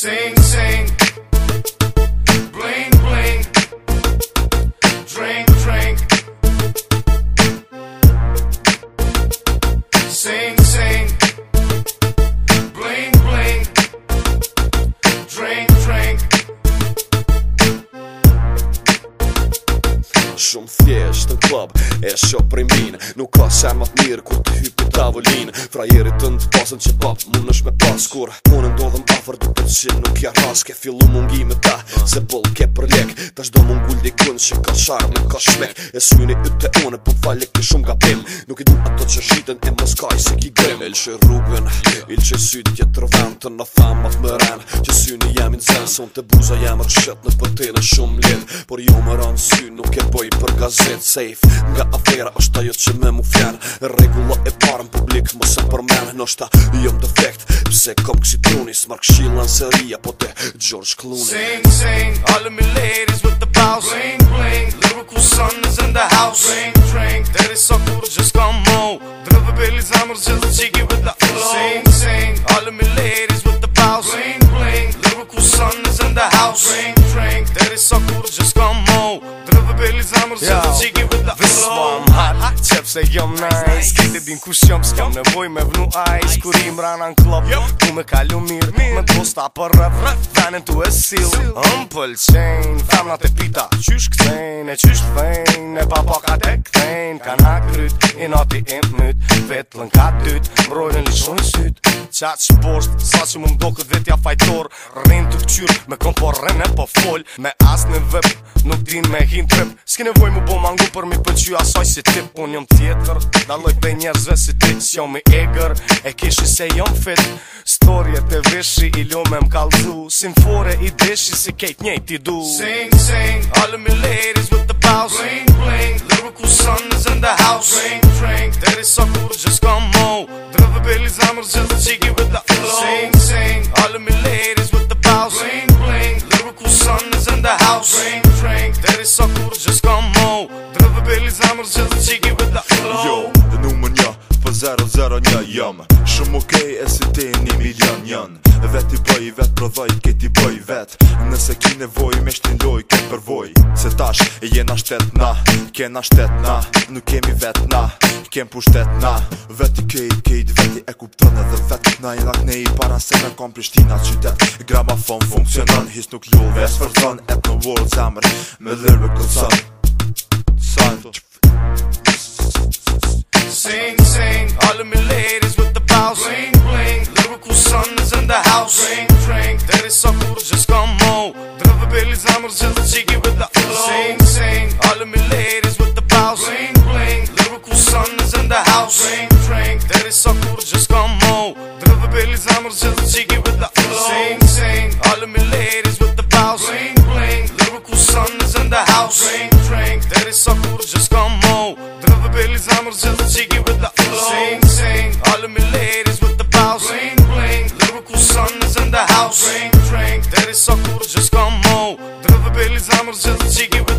sing shumë thjesht në klub E shop për i min Nuk ka shemat mirë kur të hypi tavolin Frajerit të në të pasën që bap Më nësh me pas kur Unë afër të dupe që nuk ja rask Ke fillu mungi ta Se bol ke për lek Tash do mun gull dikun që ka sharë me ka shmek E syni y të one po falje ke shumë ka pim Nuk i du ato që shiten e mos kaj se ki grim El që rrugën, il që sytë jetë të rëvën të në famat më rren Që syni jam në zënë, son të buza jam rëshet, në rëshet në pëtine shumë lidh Por ju më rënë sy nuk e boj për gazetë safe Nga afera është ajo që me mu fjen Regula e parën publik mos e përmen Nështë ta jom defekt kom kësi truni Smark seria po te George Clooney Sing, sing, all of me ladies with the bounce. Bling, bling, lyrical sun is in the house. Drink, drink, there is just come on. Deliver Billy's numbers just a cheeky with the flow. Sing, sing, all of me ladies with the bounce. Bling, bling, lyrical sun is in the house. Drink, drink, there is just come on. pëllit zamër Se të qiki vë të flow Vismo am hot, qep se jom nice Kajte din ku shëm, s'kam nevoj me vnu ice Kur i mrana në klop, ku me kalu mirë Me posta për rëf, venin të esil Më pëlqen, femna të pita Qysh këthejn, e qysh të fejn E pa paka të këthejn, ka nga kryt I nati e myt, vet lën ka dyt Mrojnë në lishon i syt Qa që borsht, sa që më mdo këtë vetja fajtor kqyr Me kom po rene po fol Me as në vëp Nuk din me hin trip S'ki nevoj mu bo mangu për mi pëlqy asaj si tip unë jom tjetër Daloj pe njerëzve si ti S'jom i egër E kishë se jom fit Storje të vëshi, i lo me m'kallëzu Sin fore i dishi si kejt njejt i du Sing, sing All of me ladies with the bows Bling, bling Lyrical sun is in the house Drink, drink Deri sa kur gjës kam mo Drëve beli zamër gjës të qiki out drink drink there is so cool just come on drive belly zamr just check it with the flow yo the new man ya Zero, zero, një jam Shumë okej okay, e si te një milion njën Vet i bëj, vet prodhoj, keti bëj vet Nëse ki nevoj, me shtin loj, ke përvoj tash Jena shtet na, kena shtet na Nuk kemi vetna, kem pushtet na Veti kejt, kejt, veti e kupton edhe vetna Na jena knej i para se me kom Prishtina qytet Gramafon funksionon, his nuk ljull Ves fërton, etno world zemr Me lirve këtë sën Sën Sing, sing, all of me ladies with the bows Bling, bling, lyrical sun is in the house Drink, drink, deri sa kur gjës ka mo Drëve beli zamër gjithë qiki with the Billy Summer says that she get with the flow. Sing, sing. All of me ladies with the bows. Bling, bling. Lyrical sons in the house. Drink, drink. There is sakur just come on. Drive Billy Summer says that she get with the flow. Sing, sing. All of me ladies with the bows. Bling, bling. Lyrical sons in the house. Drink, drink. There is sakur just come on. Drive Billy Summer says that she get with